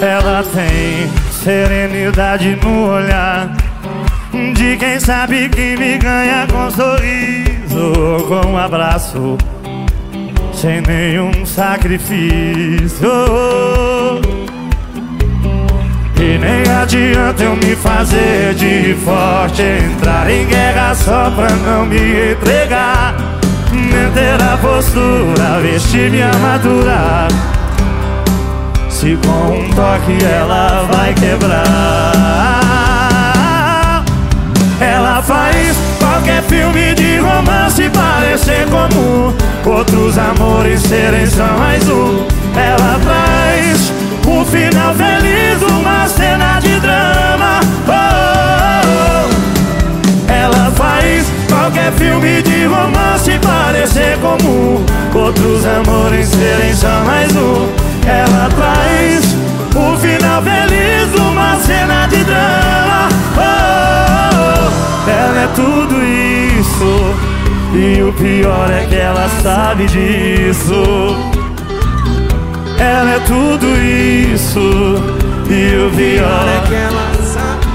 Ela tem serenidade no olhar De quem sabe que me ganha com sorriso Com um abraço Sem nenhum sacrifício. E nem adianta eu me fazer de forte Entrar em guerra só pra não me entregar Manter a postura, vestir minha armadura se com um toque ela vai quebrar. Ela faz qualquer filme de romance parecer comum Outros amores serem só mais um. Ela traz um final feliz, uma cena de drama. Oh, oh, oh. Ela faz qualquer filme de romance parecer comum Outros amores serem só mais um. Ela tudo isso. E o pior é que ela sabe disso. Ela é tudo isso. E o pior é que ela sabe.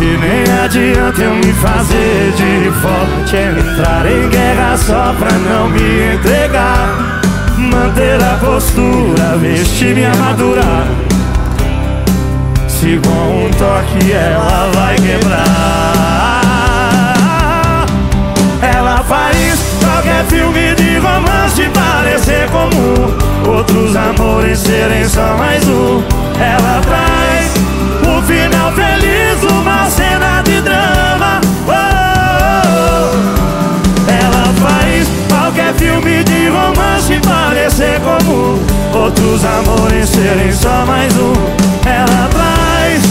E nem adianta eu me fazer de forte. Entrar em guerra só pra não me entregar Manter a postura, vestir minha armadura se com um toque ela vai quebrar. Ela faz qualquer filme de romance parecer comum. Outros amores serem só mais um Outros amores serem só mais um. Ela traz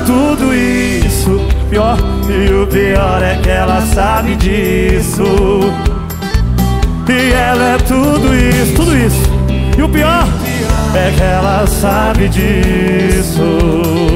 tudo isso. Pior E o pior é que ela sabe disso. E ela é tudo isso, tudo isso. E o pior é que ela sabe disso